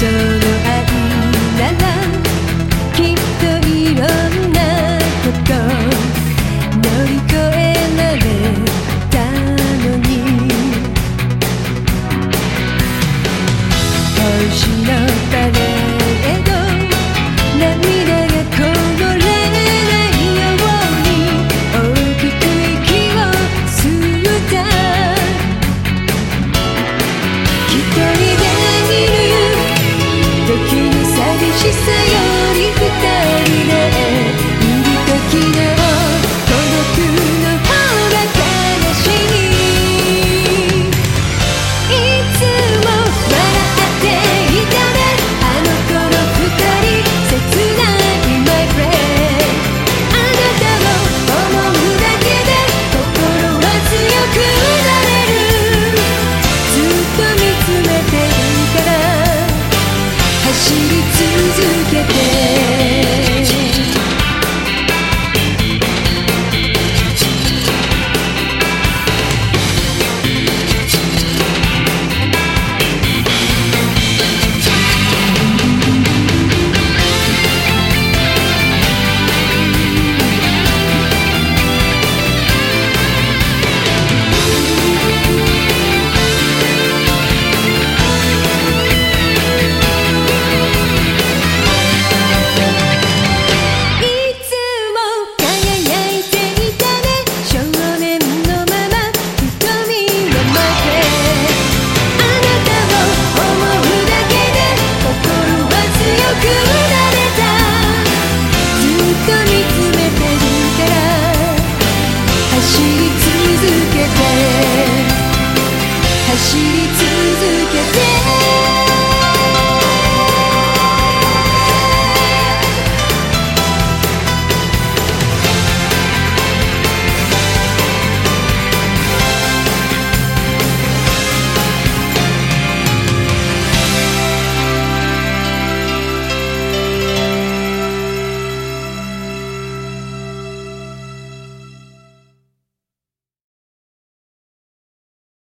done. Yeah.